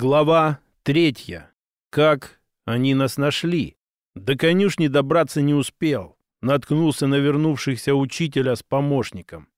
Глава третья. Как они нас нашли? До конюшни добраться не успел. Наткнулся на вернувшихся учителя с помощником.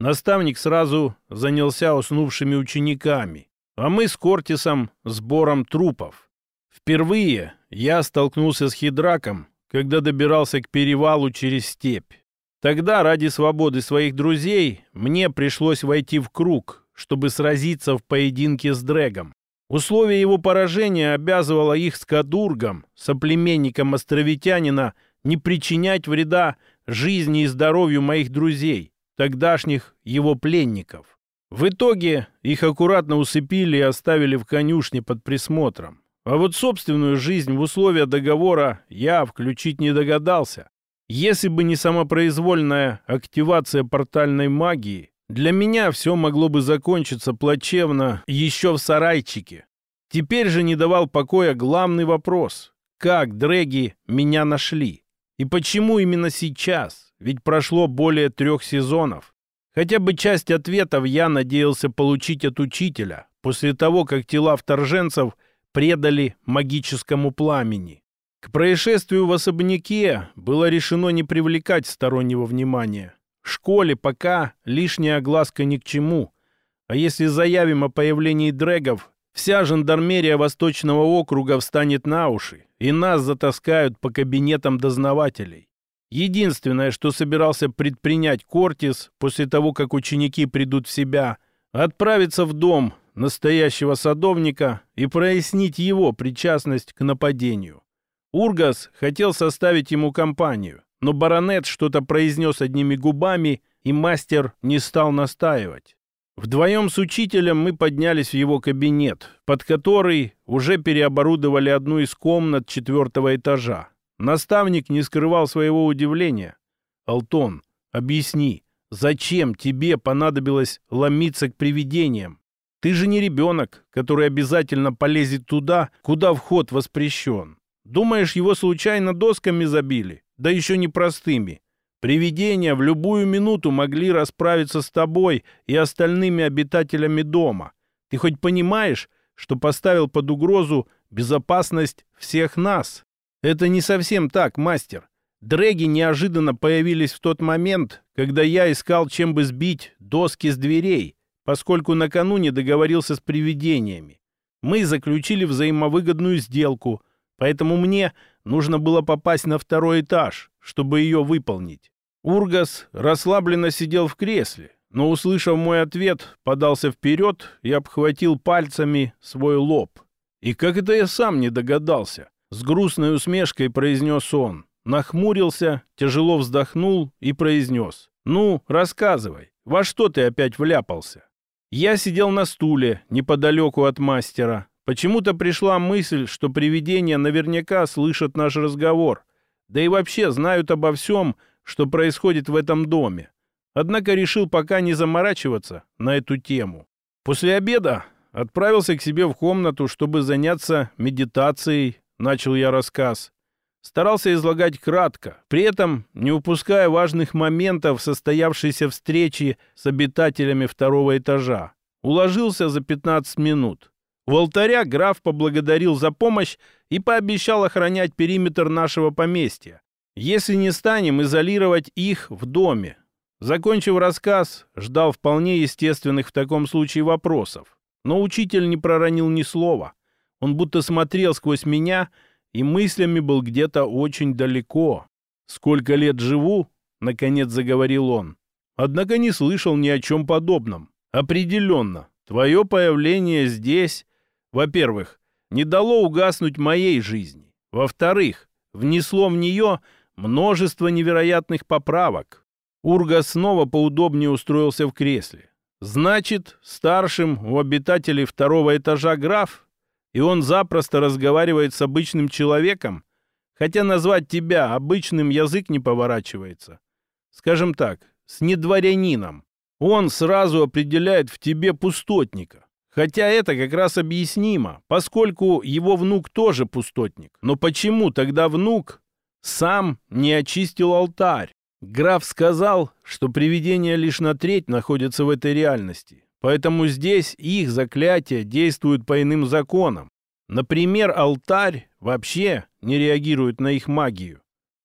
Наставник сразу занялся уснувшими учениками, а мы с Кортисом сбором трупов. Впервые я столкнулся с Хидраком, когда добирался к перевалу через степь. Тогда ради свободы своих друзей мне пришлось войти в круг, чтобы сразиться в поединке с Дрэгом. Условие его поражения обязывало их с Кадургом, соплеменником островитянина, не причинять вреда жизни и здоровью моих друзей, тогдашних его пленников. В итоге их аккуратно усыпили и оставили в конюшне под присмотром. А вот собственную жизнь в условия договора я включить не догадался. Если бы не самопроизвольная активация портальной магии, для меня все могло бы закончиться плачевно еще в сарайчике. Теперь же не давал покоя главный вопрос. Как дрэги меня нашли? И почему именно сейчас? Ведь прошло более трех сезонов. Хотя бы часть ответов я надеялся получить от учителя после того, как тела вторженцев предали магическому пламени. К происшествию в особняке было решено не привлекать стороннего внимания. Школе пока лишняя огласка ни к чему. А если заявим о появлении дрэгов, вся жандармерия Восточного округа встанет на уши, и нас затаскают по кабинетам дознавателей. Единственное, что собирался предпринять Кортис после того, как ученики придут в себя, отправиться в дом настоящего садовника и прояснить его причастность к нападению. Ургас хотел составить ему компанию, но баронет что-то произнес одними губами, и мастер не стал настаивать. Вдвоем с учителем мы поднялись в его кабинет, под который уже переоборудовали одну из комнат четвертого этажа. Наставник не скрывал своего удивления. «Алтон, объясни, зачем тебе понадобилось ломиться к привидениям? Ты же не ребенок, который обязательно полезет туда, куда вход воспрещен. Думаешь, его случайно досками забили? Да еще не простыми. Привидения в любую минуту могли расправиться с тобой и остальными обитателями дома. Ты хоть понимаешь, что поставил под угрозу безопасность всех нас? Это не совсем так, мастер. Дрэги неожиданно появились в тот момент, когда я искал, чем бы сбить доски с дверей, поскольку накануне договорился с привидениями. Мы заключили взаимовыгодную сделку, поэтому мне Нужно было попасть на второй этаж, чтобы ее выполнить. Ургас расслабленно сидел в кресле, но, услышав мой ответ, подался вперед и обхватил пальцами свой лоб. И как это я сам не догадался? С грустной усмешкой произнес он. Нахмурился, тяжело вздохнул и произнес. «Ну, рассказывай, во что ты опять вляпался?» Я сидел на стуле, неподалеку от мастера, Почему-то пришла мысль, что привидения наверняка слышат наш разговор, да и вообще знают обо всем, что происходит в этом доме. Однако решил пока не заморачиваться на эту тему. После обеда отправился к себе в комнату, чтобы заняться медитацией, начал я рассказ. Старался излагать кратко, при этом не упуская важных моментов состоявшейся встречи с обитателями второго этажа. Уложился за 15 минут. У алтаря граф поблагодарил за помощь и пообещал охранять периметр нашего поместья, если не станем изолировать их в доме. Закончив рассказ, ждал вполне естественных в таком случае вопросов. Но учитель не проронил ни слова. Он будто смотрел сквозь меня и мыслями был где-то очень далеко. «Сколько лет живу?» — наконец заговорил он. Однако не слышал ни о чем подобном. Определенно, твое появление здесь во-первых, не дало угаснуть моей жизни. Во-вторых, внесло в нее множество невероятных поправок. Урга снова поудобнее устроился в кресле. Значит, старшим у обитателей второго этажа граф, и он запросто разговаривает с обычным человеком, хотя назвать тебя обычным язык не поворачивается. Скажем так, с недворянином. Он сразу определяет в тебе пустотника. Хотя это как раз объяснимо, поскольку его внук тоже пустотник. Но почему тогда внук сам не очистил алтарь? Граф сказал, что привидения лишь на треть находятся в этой реальности. Поэтому здесь их заклятия действуют по иным законам. Например, алтарь вообще не реагирует на их магию.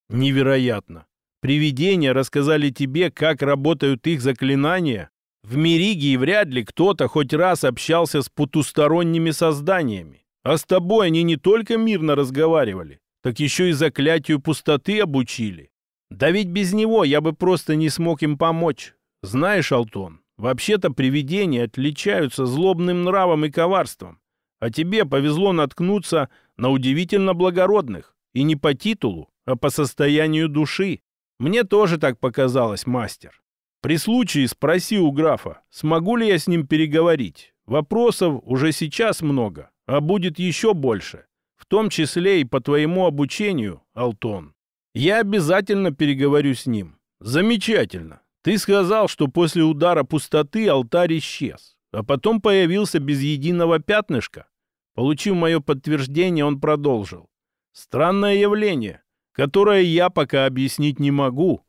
Невероятно. Привидения рассказали тебе, как работают их заклинания? В Меригии вряд ли кто-то хоть раз общался с потусторонними созданиями. А с тобой они не только мирно разговаривали, так еще и заклятию пустоты обучили. Да ведь без него я бы просто не смог им помочь. Знаешь, Алтон, вообще-то привидения отличаются злобным нравом и коварством. А тебе повезло наткнуться на удивительно благородных. И не по титулу, а по состоянию души. Мне тоже так показалось, мастер. При случае спроси у графа, смогу ли я с ним переговорить. Вопросов уже сейчас много, а будет еще больше. В том числе и по твоему обучению, Алтон. Я обязательно переговорю с ним. Замечательно. Ты сказал, что после удара пустоты алтарь исчез, а потом появился без единого пятнышка. Получив мое подтверждение, он продолжил. Странное явление, которое я пока объяснить не могу.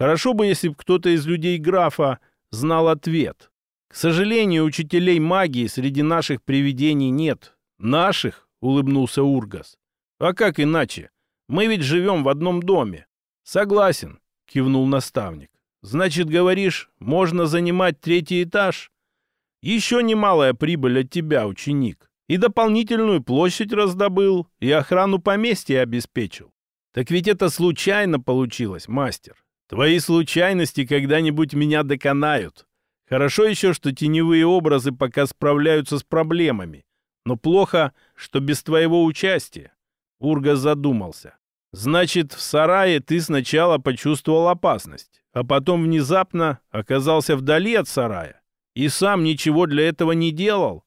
Хорошо бы, если бы кто-то из людей графа знал ответ. К сожалению, учителей магии среди наших привидений нет. Наших, улыбнулся Ургас. А как иначе? Мы ведь живем в одном доме. Согласен, кивнул наставник. Значит, говоришь, можно занимать третий этаж? Еще немалая прибыль от тебя, ученик и дополнительную площадь раздобыл, и охрану поместья обеспечил. Так ведь это случайно получилось, мастер. Твои случайности когда-нибудь меня доконают. Хорошо еще, что теневые образы пока справляются с проблемами. Но плохо, что без твоего участия. Урга задумался. Значит, в сарае ты сначала почувствовал опасность, а потом внезапно оказался вдали от сарая и сам ничего для этого не делал?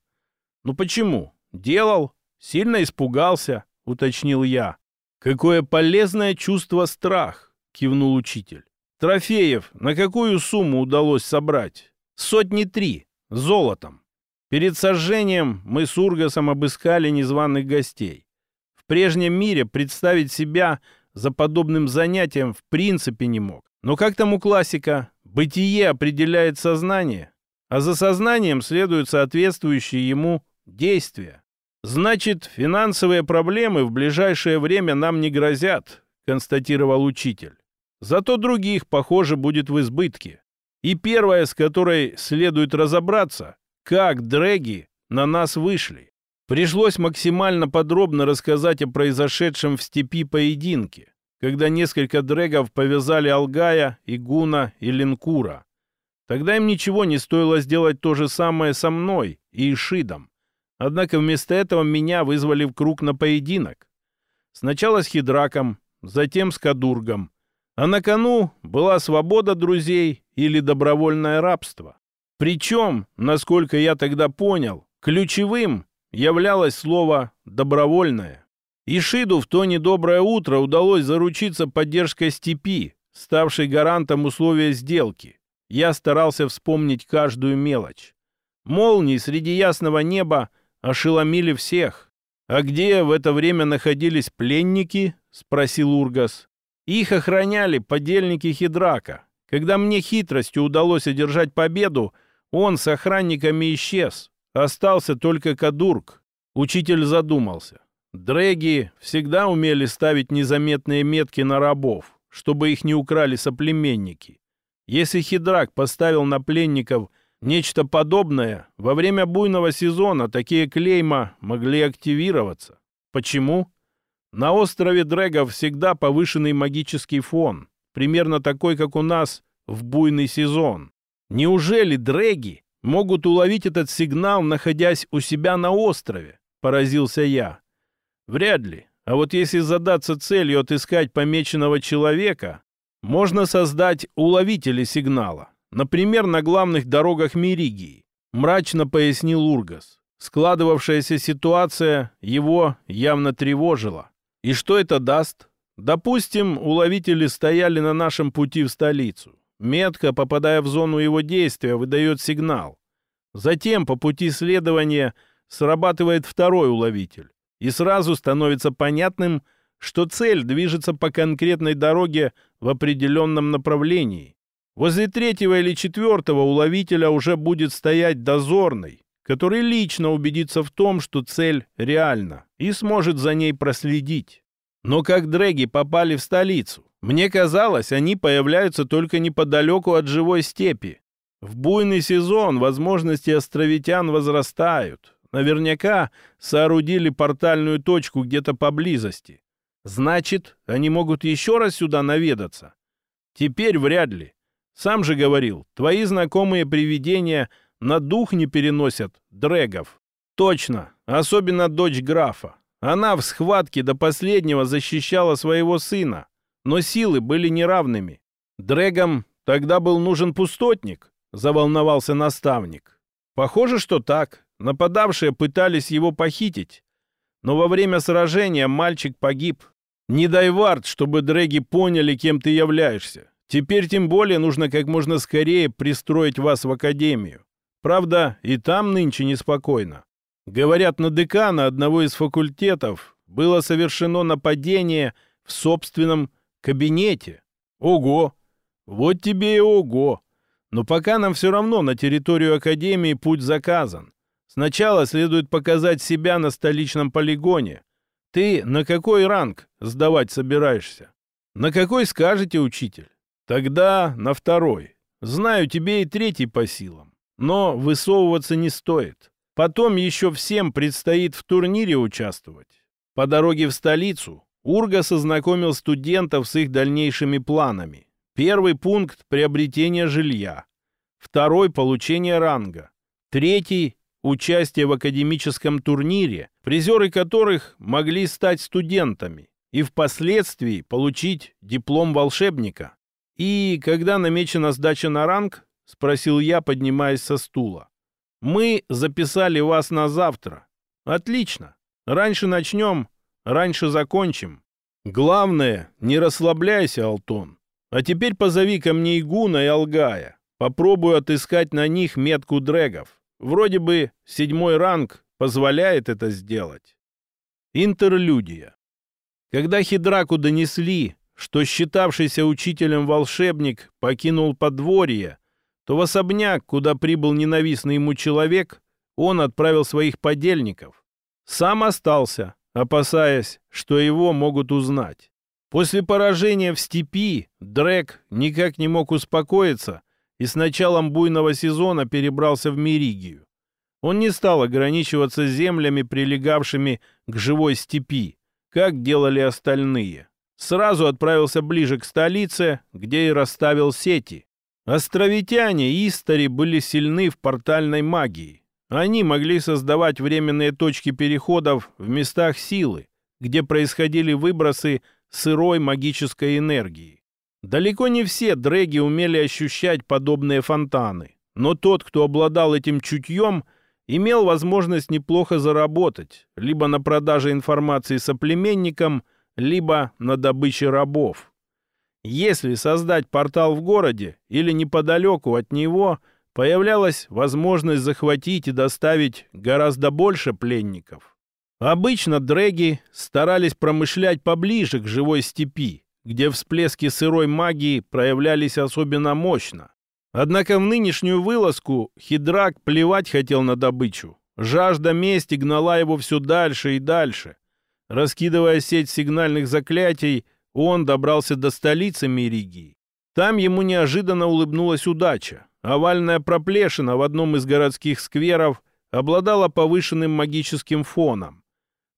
Ну почему? «Делал. Сильно испугался», — уточнил я. «Какое полезное чувство страх», — кивнул учитель. «Трофеев на какую сумму удалось собрать? Сотни три. Золотом. Перед сожжением мы с Ургасом обыскали незваных гостей. В прежнем мире представить себя за подобным занятием в принципе не мог. Но как там у классика? Бытие определяет сознание, а за сознанием следуют соответствующие ему действия. «Значит, финансовые проблемы в ближайшее время нам не грозят», констатировал учитель. «Зато других, похоже, будет в избытке. И первое, с которой следует разобраться, как дрэги на нас вышли. Пришлось максимально подробно рассказать о произошедшем в степи поединке, когда несколько дрэгов повязали Алгая, Игуна и Линкура. Тогда им ничего не стоило сделать то же самое со мной и Ишидом. Однако вместо этого меня вызвали в круг на поединок. Сначала с Хидраком, затем с Кадургом. А на кону была свобода друзей или добровольное рабство. Причем, насколько я тогда понял, ключевым являлось слово «добровольное». Ишиду в то недоброе утро удалось заручиться поддержкой степи, ставшей гарантом условия сделки. Я старался вспомнить каждую мелочь. Молнии среди ясного неба – ошеломили всех. А где в это время находились пленники? Спросил Ургас. Их охраняли подельники Хидрака. Когда мне хитростью удалось одержать победу, он с охранниками исчез. Остался только Кадурк. Учитель задумался. Дрэги всегда умели ставить незаметные метки на рабов, чтобы их не украли соплеменники. Если Хидрак поставил на пленников – Нечто подобное во время буйного сезона такие клейма могли активироваться. Почему? На острове Дрэгов всегда повышенный магический фон, примерно такой, как у нас в буйный сезон. Неужели Дрэги могут уловить этот сигнал, находясь у себя на острове? Поразился я. Вряд ли. А вот если задаться целью отыскать помеченного человека, можно создать уловители сигнала. Например, на главных дорогах Меригии, мрачно пояснил Ургас. Складывавшаяся ситуация его явно тревожила. И что это даст? Допустим, уловители стояли на нашем пути в столицу. Метка, попадая в зону его действия, выдает сигнал. Затем по пути следования срабатывает второй уловитель. И сразу становится понятным, что цель движется по конкретной дороге в определенном направлении. Возле третьего или четвертого у ловителя уже будет стоять дозорный, который лично убедится в том, что цель реальна, и сможет за ней проследить. Но как дрэги попали в столицу? Мне казалось, они появляются только неподалеку от живой степи. В буйный сезон возможности островитян возрастают. Наверняка соорудили портальную точку где-то поблизости. Значит, они могут еще раз сюда наведаться? Теперь вряд ли. Сам же говорил, твои знакомые привидения на дух не переносят дрэгов. Точно, особенно дочь графа. Она в схватке до последнего защищала своего сына, но силы были неравными. Дрэгам тогда был нужен пустотник, заволновался наставник. Похоже, что так. Нападавшие пытались его похитить. Но во время сражения мальчик погиб. Не дай вард, чтобы дрэги поняли, кем ты являешься. Теперь тем более нужно как можно скорее пристроить вас в академию. Правда, и там нынче неспокойно. Говорят, на декана одного из факультетов было совершено нападение в собственном кабинете. Ого! Вот тебе и ого! Но пока нам все равно на территорию Академии путь заказан. Сначала следует показать себя на столичном полигоне. Ты на какой ранг сдавать собираешься? На какой скажете, учитель? Тогда на второй. Знаю, тебе и третий по силам. Но высовываться не стоит. Потом еще всем предстоит в турнире участвовать. По дороге в столицу Урга сознакомил студентов с их дальнейшими планами. Первый пункт – приобретение жилья. Второй – получение ранга. Третий – участие в академическом турнире, призеры которых могли стать студентами и впоследствии получить диплом волшебника. «И когда намечена сдача на ранг?» — спросил я, поднимаясь со стула. «Мы записали вас на завтра». «Отлично. Раньше начнем, раньше закончим. Главное, не расслабляйся, Алтон. А теперь позови ко мне Игуна и Алгая. Попробую отыскать на них метку дрэгов. Вроде бы седьмой ранг позволяет это сделать». Интерлюдия. Когда Хидраку донесли, что считавшийся учителем волшебник покинул подворье, то в особняк, куда прибыл ненавистный ему человек, он отправил своих подельников. Сам остался, опасаясь, что его могут узнать. После поражения в степи Дрек никак не мог успокоиться и с началом буйного сезона перебрался в Меригию. Он не стал ограничиваться землями, прилегавшими к живой степи, как делали остальные сразу отправился ближе к столице, где и расставил сети. Островитяне и Истари были сильны в портальной магии. Они могли создавать временные точки переходов в местах силы, где происходили выбросы сырой магической энергии. Далеко не все дрэги умели ощущать подобные фонтаны, но тот, кто обладал этим чутьем, имел возможность неплохо заработать либо на продаже информации соплеменникам, либо на добыче рабов. Если создать портал в городе или неподалеку от него, появлялась возможность захватить и доставить гораздо больше пленников. Обычно дрэги старались промышлять поближе к живой степи, где всплески сырой магии проявлялись особенно мощно. Однако в нынешнюю вылазку Хидрак плевать хотел на добычу. Жажда мести гнала его все дальше и дальше. Раскидывая сеть сигнальных заклятий, он добрался до столицы Меригии. Там ему неожиданно улыбнулась удача. Овальная проплешина в одном из городских скверов обладала повышенным магическим фоном.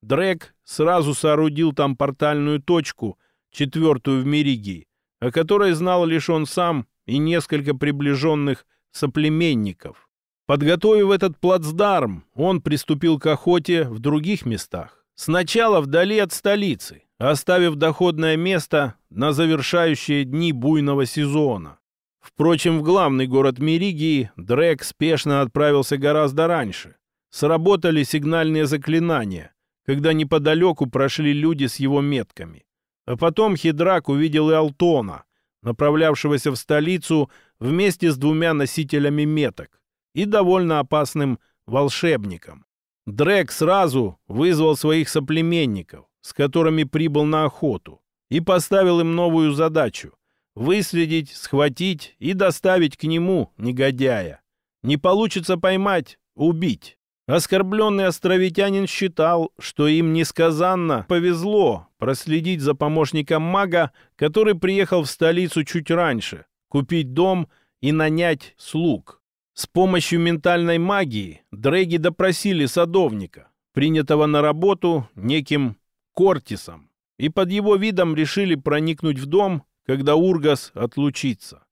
Дрек сразу соорудил там портальную точку, четвертую в Меригии, о которой знал лишь он сам и несколько приближенных соплеменников. Подготовив этот плацдарм, он приступил к охоте в других местах. Сначала вдали от столицы, оставив доходное место на завершающие дни буйного сезона. Впрочем, в главный город Меригии Дрек спешно отправился гораздо раньше. Сработали сигнальные заклинания, когда неподалеку прошли люди с его метками. А потом Хидрак увидел и Алтона, направлявшегося в столицу вместе с двумя носителями меток и довольно опасным волшебником. Дрек сразу вызвал своих соплеменников, с которыми прибыл на охоту, и поставил им новую задачу выследить, схватить и доставить к нему, негодяя. Не получится поймать — убить. Оскорбленный островитянин считал, что им несказанно повезло проследить за помощником мага, который приехал в столицу чуть раньше, купить дом и нанять слуг. С помощью ментальной магии дрэги допросили садовника, принятого на работу неким Кортисом, и под его видом решили проникнуть в дом, когда Ургас отлучится.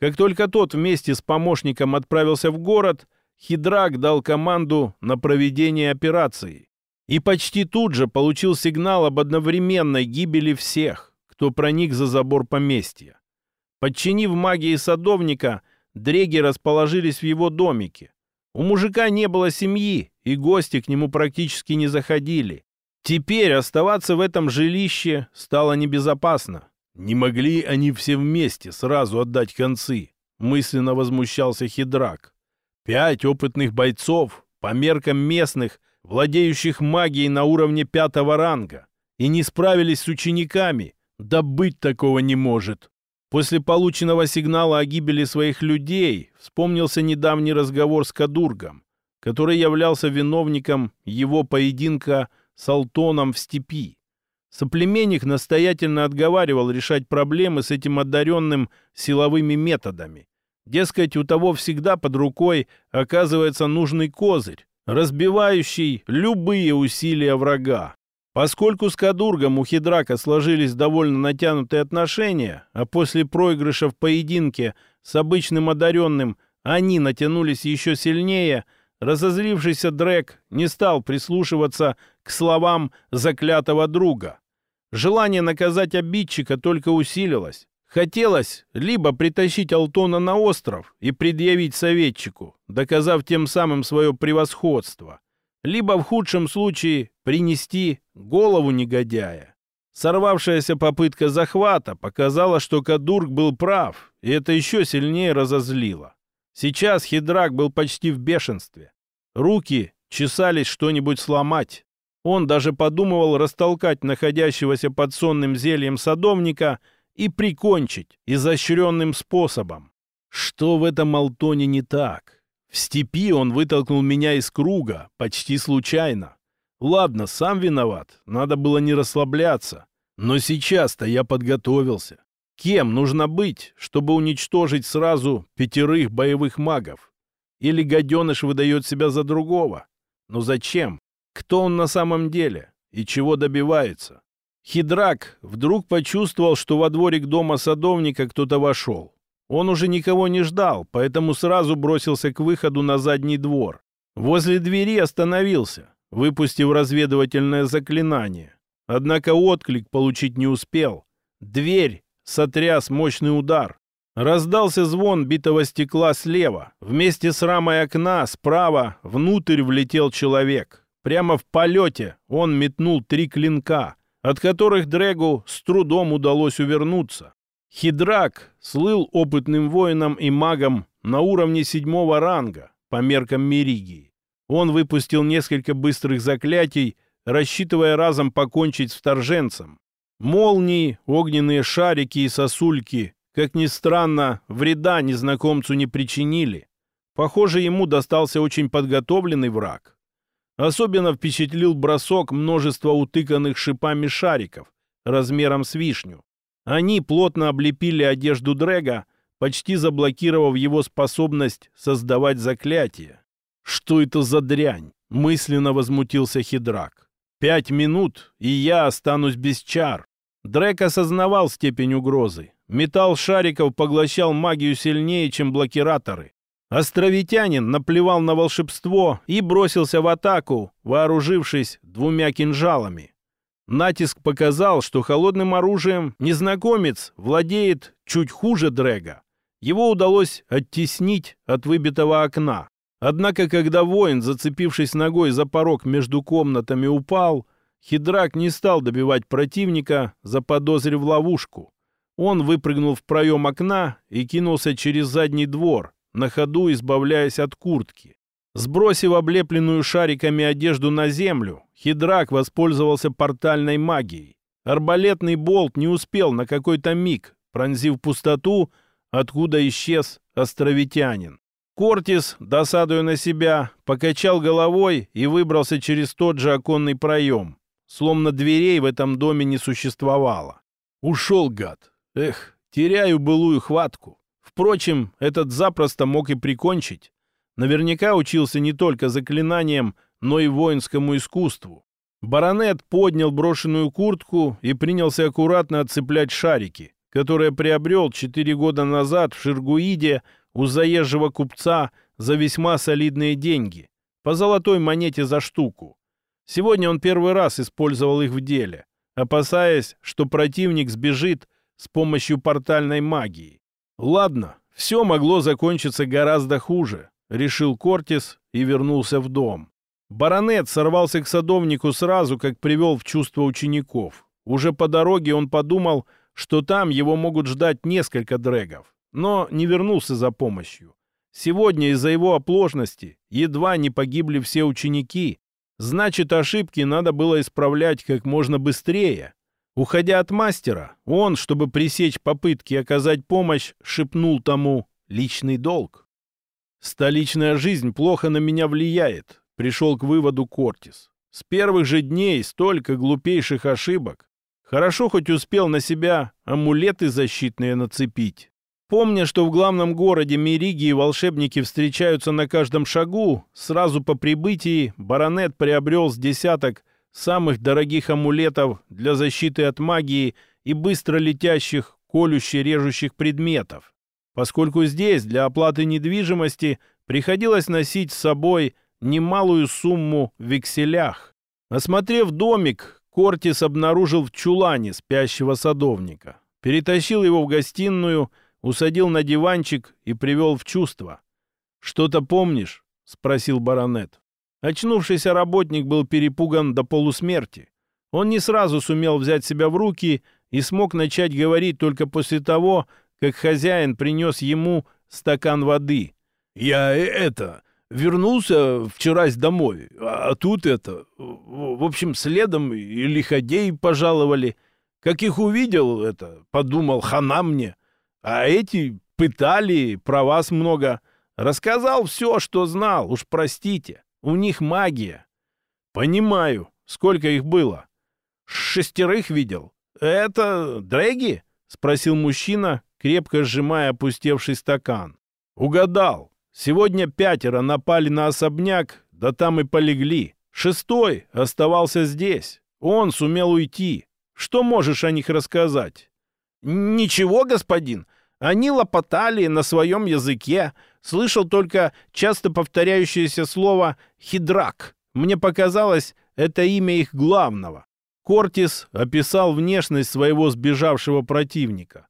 Как только тот вместе с помощником отправился в город, Хидрак дал команду на проведение операции и почти тут же получил сигнал об одновременной гибели всех, кто проник за забор поместья. Подчинив магии садовника, дреги расположились в его домике. У мужика не было семьи, и гости к нему практически не заходили. Теперь оставаться в этом жилище стало небезопасно. Не могли они все вместе сразу отдать концы, мысленно возмущался Хидрак. Пять опытных бойцов, по меркам местных, владеющих магией на уровне пятого ранга, и не справились с учениками. Да быть такого не может. После полученного сигнала о гибели своих людей вспомнился недавний разговор с Кадургом, который являлся виновником его поединка с Алтоном в степи. Соплеменник настоятельно отговаривал решать проблемы с этим одаренным силовыми методами, Дескать, у того всегда под рукой оказывается нужный козырь, разбивающий любые усилия врага. Поскольку с Кадургом у Хидрака сложились довольно натянутые отношения, а после проигрыша в поединке с обычным одаренным они натянулись еще сильнее, разозлившийся Дрек не стал прислушиваться к словам заклятого друга. Желание наказать обидчика только усилилось. Хотелось либо притащить Алтона на остров и предъявить советчику, доказав тем самым свое превосходство, либо в худшем случае принести голову негодяя. Сорвавшаяся попытка захвата показала, что Кадург был прав, и это еще сильнее разозлило. Сейчас Хидрак был почти в бешенстве. Руки чесались что-нибудь сломать. Он даже подумывал растолкать находящегося под сонным зельем садовника – и прикончить изощренным способом. Что в этом Алтоне не так? В степи он вытолкнул меня из круга, почти случайно. Ладно, сам виноват, надо было не расслабляться. Но сейчас-то я подготовился. Кем нужно быть, чтобы уничтожить сразу пятерых боевых магов? Или гаденыш выдает себя за другого? Но зачем? Кто он на самом деле? И чего добивается? Хидрак вдруг почувствовал, что во дворик дома садовника кто-то вошел. Он уже никого не ждал, поэтому сразу бросился к выходу на задний двор. Возле двери остановился, выпустив разведывательное заклинание. Однако отклик получить не успел. Дверь сотряс мощный удар. Раздался звон битого стекла слева. Вместе с рамой окна справа внутрь влетел человек. Прямо в полете он метнул три клинка — от которых Дрэгу с трудом удалось увернуться. Хидрак слыл опытным воином и магом на уровне седьмого ранга по меркам Меригии. Он выпустил несколько быстрых заклятий, рассчитывая разом покончить с вторженцем. Молнии, огненные шарики и сосульки, как ни странно, вреда незнакомцу не причинили. Похоже, ему достался очень подготовленный враг. Особенно впечатлил бросок множества утыканных шипами шариков размером с вишню. Они плотно облепили одежду Дрэга, почти заблокировав его способность создавать заклятия. «Что это за дрянь?» — мысленно возмутился Хидрак. «Пять минут, и я останусь без чар». Дрэк осознавал степень угрозы. Металл шариков поглощал магию сильнее, чем блокираторы. Островитянин наплевал на волшебство и бросился в атаку, вооружившись двумя кинжалами. Натиск показал, что холодным оружием незнакомец владеет чуть хуже Дрэга. Его удалось оттеснить от выбитого окна. Однако, когда воин, зацепившись ногой за порог между комнатами, упал, Хидрак не стал добивать противника, заподозрив ловушку. Он выпрыгнул в проем окна и кинулся через задний двор, на ходу избавляясь от куртки. Сбросив облепленную шариками одежду на землю, Хидрак воспользовался портальной магией. Арбалетный болт не успел на какой-то миг пронзив пустоту, откуда исчез островитянин. Кортис, досадуя на себя, покачал головой и выбрался через тот же оконный проем. Словно дверей в этом доме не существовало. Ушел гад. Эх, теряю былую хватку. Впрочем, этот запросто мог и прикончить. Наверняка учился не только заклинаниям, но и воинскому искусству. Баронет поднял брошенную куртку и принялся аккуратно отцеплять шарики, которые приобрел четыре года назад в Ширгуиде у заезжего купца за весьма солидные деньги, по золотой монете за штуку. Сегодня он первый раз использовал их в деле, опасаясь, что противник сбежит с помощью портальной магии. Ладно, все могло закончиться гораздо хуже, решил Кортис и вернулся в дом. Баронет сорвался к садовнику сразу, как привел в чувство учеников. Уже по дороге он подумал, что там его могут ждать несколько дрэгов но не вернулся за помощью. Сегодня из-за его оплошности едва не погибли все ученики. Значит, ошибки надо было исправлять как можно быстрее. Уходя от мастера, он, чтобы пресечь попытки оказать помощь, шепнул тому «личный долг». «Столичная жизнь плохо на меня влияет», — пришел к выводу Кортис. «С первых же дней столько глупейших ошибок. Хорошо хоть успел на себя амулеты защитные нацепить. Помня, что в главном городе Меригии волшебники встречаются на каждом шагу, сразу по прибытии баронет приобрел с десяток самых дорогих амулетов для защиты от магии и быстро летящих, колюще-режущих предметов. Поскольку здесь для оплаты недвижимости приходилось носить с собой немалую сумму в векселях. Осмотрев домик, Кортис обнаружил в чулане спящего садовника. Перетащил его в гостиную – усадил на диванчик и привел в чувство. «Что-то помнишь?» — спросил баронет. Очнувшийся работник был перепуган до полусмерти. Он не сразу сумел взять себя в руки и смог начать говорить только после того, как хозяин принес ему стакан воды. «Я э, это... Вернулся вчерась домой, а тут это... В общем, следом и лиходей пожаловали. Как их увидел, это... Подумал, хана мне. А эти пытали, про вас много. Рассказал все, что знал, уж простите. У них магия. Понимаю. Сколько их было? Шестерых видел. Это дрэги? Спросил мужчина, крепко сжимая опустевший стакан. Угадал. Сегодня пятеро напали на особняк, да там и полегли. Шестой оставался здесь. Он сумел уйти. Что можешь о них рассказать? «Ничего, господин. Они лопотали на своем языке. Слышал только часто повторяющееся слово «хидрак». Мне показалось, это имя их главного. Кортис описал внешность своего сбежавшего противника.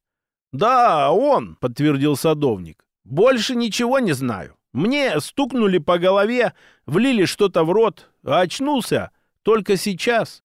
«Да, он», — подтвердил садовник. «Больше ничего не знаю. Мне стукнули по голове, влили что-то в рот, а очнулся только сейчас.